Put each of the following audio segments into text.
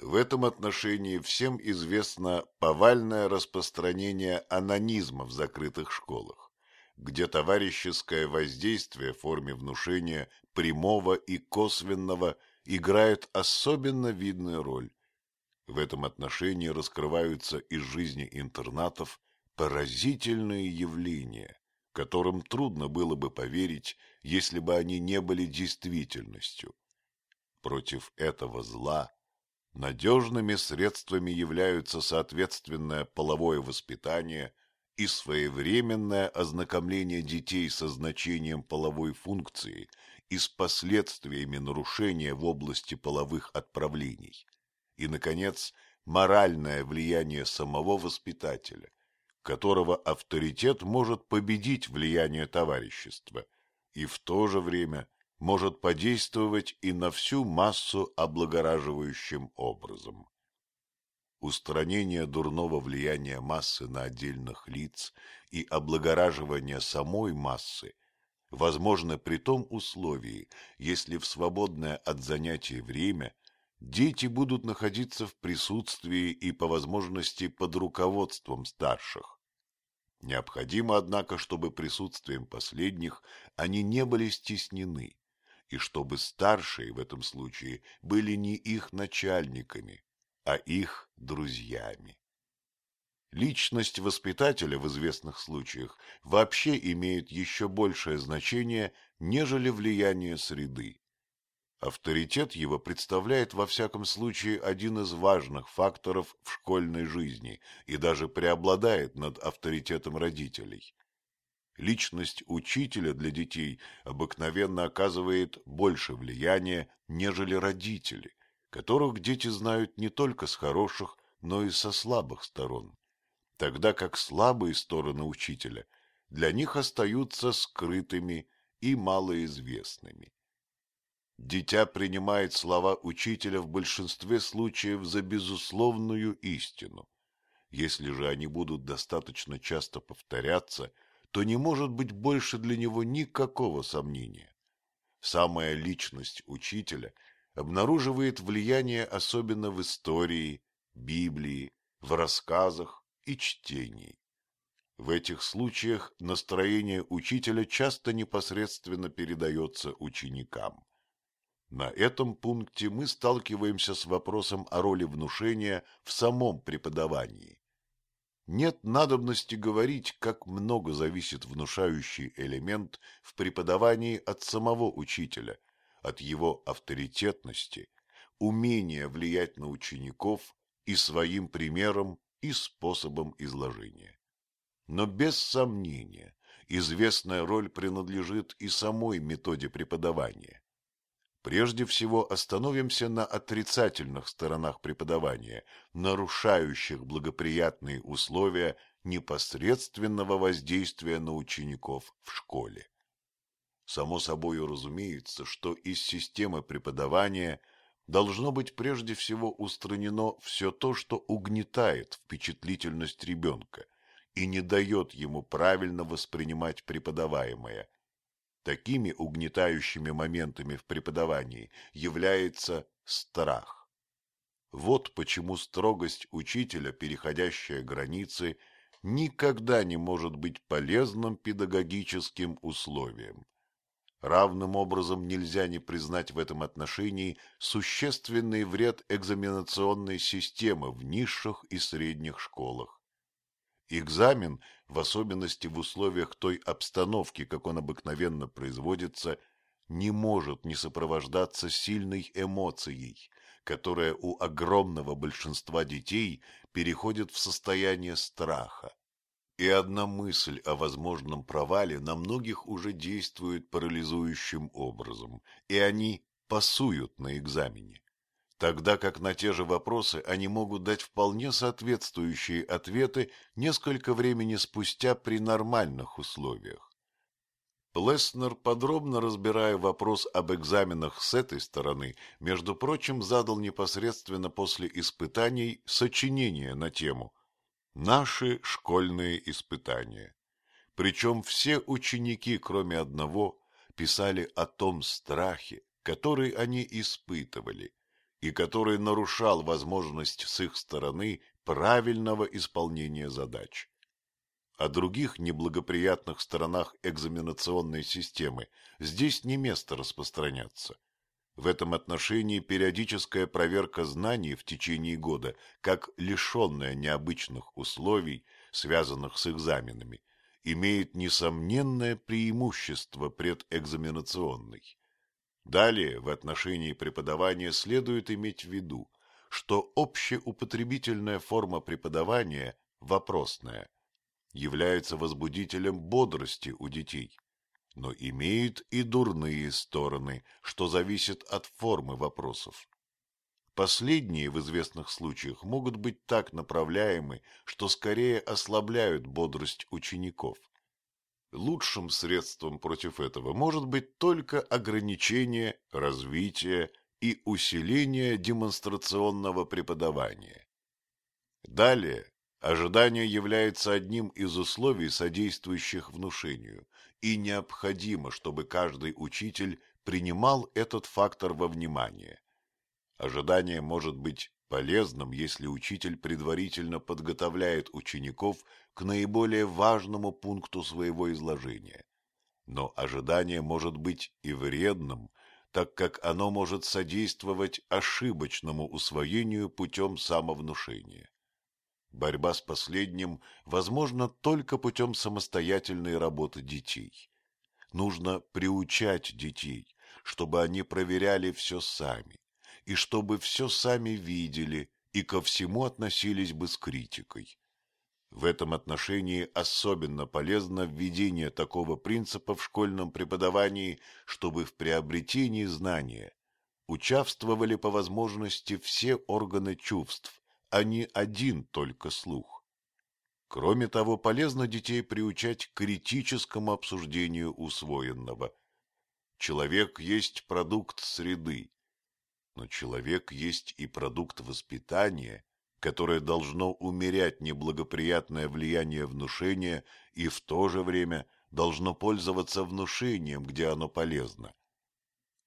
В этом отношении всем известно повальное распространение анонизма в закрытых школах, где товарищеское воздействие в форме внушения прямого и косвенного играет особенно видную роль. В этом отношении раскрываются из жизни интернатов поразительные явления, которым трудно было бы поверить, если бы они не были действительностью. Против этого зла Надежными средствами являются соответственное половое воспитание и своевременное ознакомление детей со значением половой функции и с последствиями нарушения в области половых отправлений. И, наконец, моральное влияние самого воспитателя, которого авторитет может победить влияние товарищества и в то же время может подействовать и на всю массу облагораживающим образом. Устранение дурного влияния массы на отдельных лиц и облагораживание самой массы возможно при том условии, если в свободное от занятий время дети будут находиться в присутствии и по возможности под руководством старших. Необходимо, однако, чтобы присутствием последних они не были стеснены, и чтобы старшие в этом случае были не их начальниками, а их друзьями. Личность воспитателя в известных случаях вообще имеет еще большее значение, нежели влияние среды. Авторитет его представляет во всяком случае один из важных факторов в школьной жизни и даже преобладает над авторитетом родителей. Личность учителя для детей обыкновенно оказывает больше влияния, нежели родители, которых дети знают не только с хороших, но и со слабых сторон, тогда как слабые стороны учителя для них остаются скрытыми и малоизвестными. Дитя принимает слова учителя в большинстве случаев за безусловную истину. Если же они будут достаточно часто повторяться – то не может быть больше для него никакого сомнения. Самая личность учителя обнаруживает влияние особенно в истории, Библии, в рассказах и чтении. В этих случаях настроение учителя часто непосредственно передается ученикам. На этом пункте мы сталкиваемся с вопросом о роли внушения в самом преподавании. Нет надобности говорить, как много зависит внушающий элемент в преподавании от самого учителя, от его авторитетности, умения влиять на учеников и своим примером и способом изложения. Но без сомнения известная роль принадлежит и самой методе преподавания. Прежде всего остановимся на отрицательных сторонах преподавания, нарушающих благоприятные условия непосредственного воздействия на учеников в школе. Само собой разумеется, что из системы преподавания должно быть прежде всего устранено все то, что угнетает впечатлительность ребенка и не дает ему правильно воспринимать преподаваемое, Такими угнетающими моментами в преподавании является страх. Вот почему строгость учителя, переходящая границы, никогда не может быть полезным педагогическим условием. Равным образом нельзя не признать в этом отношении существенный вред экзаменационной системы в низших и средних школах. Экзамен, в особенности в условиях той обстановки, как он обыкновенно производится, не может не сопровождаться сильной эмоцией, которая у огромного большинства детей переходит в состояние страха. И одна мысль о возможном провале на многих уже действует парализующим образом, и они пасуют на экзамене тогда как на те же вопросы они могут дать вполне соответствующие ответы несколько времени спустя при нормальных условиях. Плеснер, подробно разбирая вопрос об экзаменах с этой стороны, между прочим, задал непосредственно после испытаний сочинение на тему «Наши школьные испытания». Причем все ученики, кроме одного, писали о том страхе, который они испытывали – и который нарушал возможность с их стороны правильного исполнения задач. О других неблагоприятных сторонах экзаменационной системы здесь не место распространяться. В этом отношении периодическая проверка знаний в течение года, как лишенная необычных условий, связанных с экзаменами, имеет несомненное преимущество пред экзаменационной. Далее, в отношении преподавания следует иметь в виду, что общеупотребительная форма преподавания, вопросная, является возбудителем бодрости у детей, но имеет и дурные стороны, что зависит от формы вопросов. Последние в известных случаях могут быть так направляемы, что скорее ослабляют бодрость учеников. Лучшим средством против этого может быть только ограничение, развитие и усиление демонстрационного преподавания. Далее, ожидание является одним из условий, содействующих внушению, и необходимо, чтобы каждый учитель принимал этот фактор во внимание. Ожидание может быть полезным, если учитель предварительно подготовляет учеников к наиболее важному пункту своего изложения. Но ожидание может быть и вредным, так как оно может содействовать ошибочному усвоению путем самовнушения. Борьба с последним возможна только путем самостоятельной работы детей. Нужно приучать детей, чтобы они проверяли все сами, и чтобы все сами видели и ко всему относились бы с критикой. В этом отношении особенно полезно введение такого принципа в школьном преподавании, чтобы в приобретении знания участвовали по возможности все органы чувств, а не один только слух. Кроме того, полезно детей приучать к критическому обсуждению усвоенного. Человек есть продукт среды, но человек есть и продукт воспитания, которое должно умерять неблагоприятное влияние внушения и в то же время должно пользоваться внушением, где оно полезно.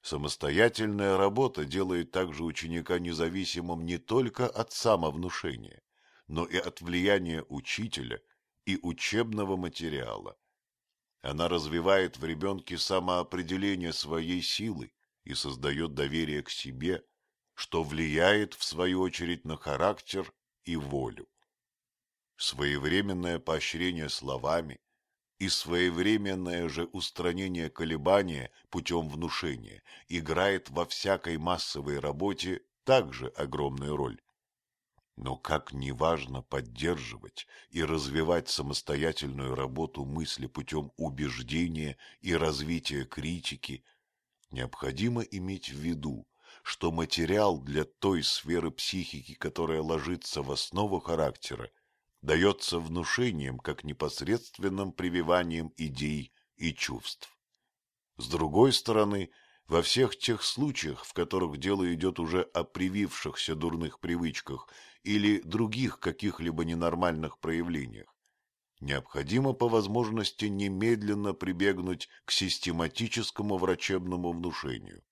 Самостоятельная работа делает также ученика независимым не только от самовнушения, но и от влияния учителя и учебного материала. Она развивает в ребенке самоопределение своей силы и создает доверие к себе, что влияет, в свою очередь, на характер и волю. Своевременное поощрение словами – и своевременное же устранение колебания путем внушения играет во всякой массовой работе также огромную роль. Но как неважно поддерживать и развивать самостоятельную работу мысли путем убеждения и развития критики, необходимо иметь в виду, что материал для той сферы психики, которая ложится в основу характера, дается внушением как непосредственным прививанием идей и чувств. С другой стороны, во всех тех случаях, в которых дело идет уже о привившихся дурных привычках или других каких-либо ненормальных проявлениях, необходимо по возможности немедленно прибегнуть к систематическому врачебному внушению,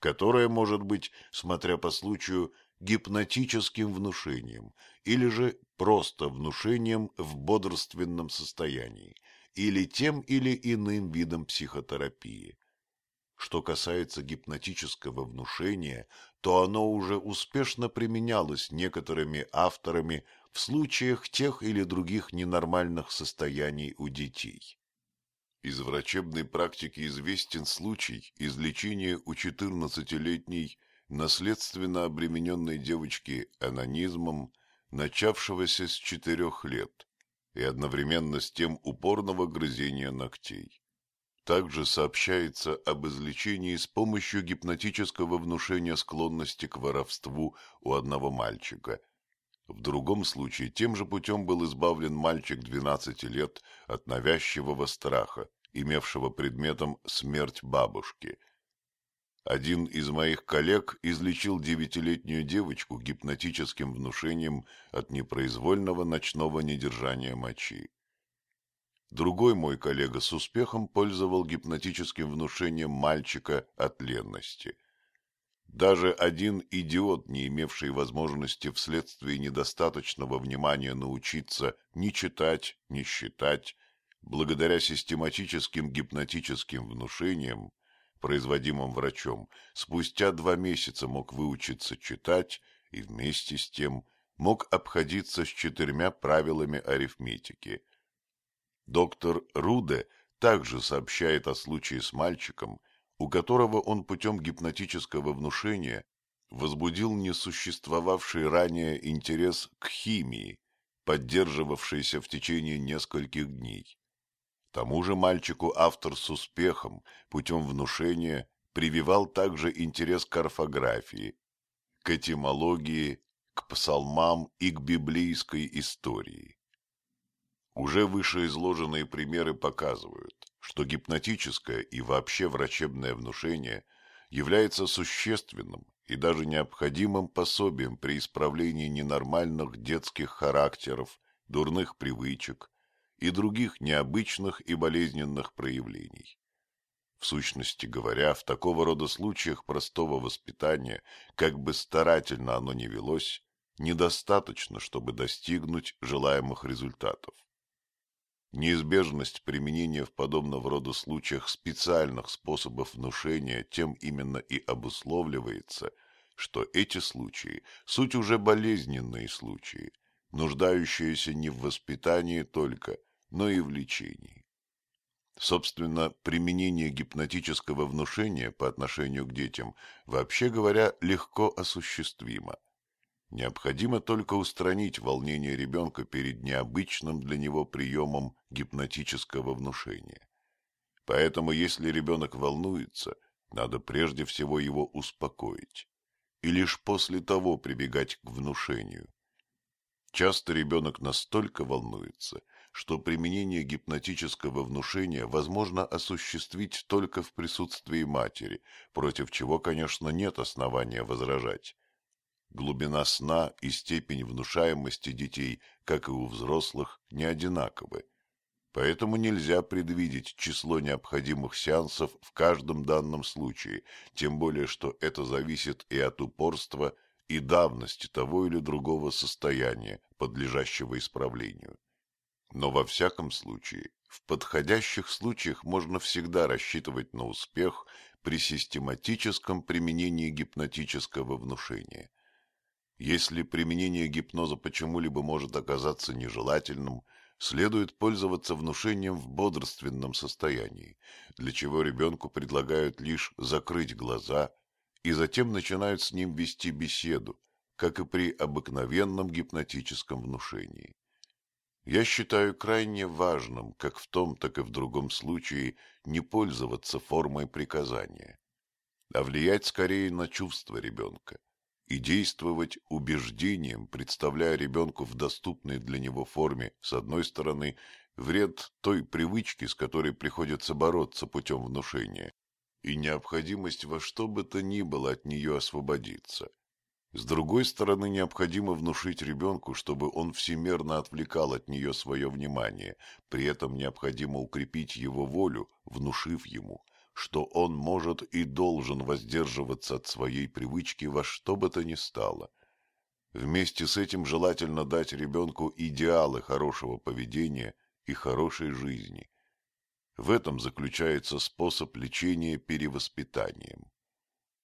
которое может быть, смотря по случаю, гипнотическим внушением или же просто внушением в бодрственном состоянии или тем или иным видом психотерапии. Что касается гипнотического внушения, то оно уже успешно применялось некоторыми авторами в случаях тех или других ненормальных состояний у детей. Из врачебной практики известен случай излечения у 14-летней наследственно обремененной девочки анонизмом, начавшегося с четырех лет, и одновременно с тем упорного грызения ногтей. Также сообщается об излечении с помощью гипнотического внушения склонности к воровству у одного мальчика. В другом случае тем же путем был избавлен мальчик 12 лет от навязчивого страха, имевшего предметом смерть бабушки – один из моих коллег излечил девятилетнюю девочку гипнотическим внушением от непроизвольного ночного недержания мочи. Другой мой коллега с успехом пользовал гипнотическим внушением мальчика от ленности. Даже один идиот, не имевший возможности вследствие недостаточного внимания научиться ни читать, ни считать, благодаря систематическим гипнотическим внушениям, производимым врачом, спустя два месяца мог выучиться читать и вместе с тем мог обходиться с четырьмя правилами арифметики. Доктор Руде также сообщает о случае с мальчиком, у которого он путем гипнотического внушения возбудил несуществовавший ранее интерес к химии, поддерживавшийся в течение нескольких дней. Тому же мальчику автор с успехом путем внушения прививал также интерес к орфографии, к этимологии, к псалмам и к библейской истории. Уже вышеизложенные примеры показывают, что гипнотическое и вообще врачебное внушение является существенным и даже необходимым пособием при исправлении ненормальных детских характеров, дурных привычек и других необычных и болезненных проявлений. В сущности говоря, в такого рода случаях простого воспитания, как бы старательно оно ни велось, недостаточно, чтобы достигнуть желаемых результатов. Неизбежность применения в подобного рода случаях специальных способов внушения тем именно и обусловливается, что эти случаи – суть уже болезненные случаи, нуждающиеся не в воспитании только, но и в лечении. Собственно, применение гипнотического внушения по отношению к детям, вообще говоря, легко осуществимо – Необходимо только устранить волнение ребенка перед необычным для него приемом гипнотического внушения. Поэтому, если ребенок волнуется, надо прежде всего его успокоить. И лишь после того прибегать к внушению. Часто ребенок настолько волнуется, что применение гипнотического внушения возможно осуществить только в присутствии матери, против чего, конечно, нет основания возражать. Глубина сна и степень внушаемости детей, как и у взрослых, не одинаковы. Поэтому нельзя предвидеть число необходимых сеансов в каждом данном случае, тем более что это зависит и от упорства, и давности того или другого состояния, подлежащего исправлению. Но во всяком случае, в подходящих случаях можно всегда рассчитывать на успех при систематическом применении гипнотического внушения. Если применение гипноза почему-либо может оказаться нежелательным, следует пользоваться внушением в бодрственном состоянии, для чего ребенку предлагают лишь закрыть глаза и затем начинают с ним вести беседу, как и при обыкновенном гипнотическом внушении. Я считаю крайне важным, как в том, так и в другом случае, не пользоваться формой приказания, а влиять скорее на чувства ребенка и действовать убеждением, представляя ребенку в доступной для него форме, с одной стороны, вред той привычки, с которой приходится бороться путем внушения, и необходимость во что бы то ни было от нее освободиться. С другой стороны, необходимо внушить ребенку, чтобы он всемерно отвлекал от нее свое внимание, при этом необходимо укрепить его волю, внушив ему – что он может и должен воздерживаться от своей привычки во что бы то ни стало. Вместе с этим желательно дать ребенку идеалы хорошего поведения и хорошей жизни. В этом заключается способ лечения перевоспитанием.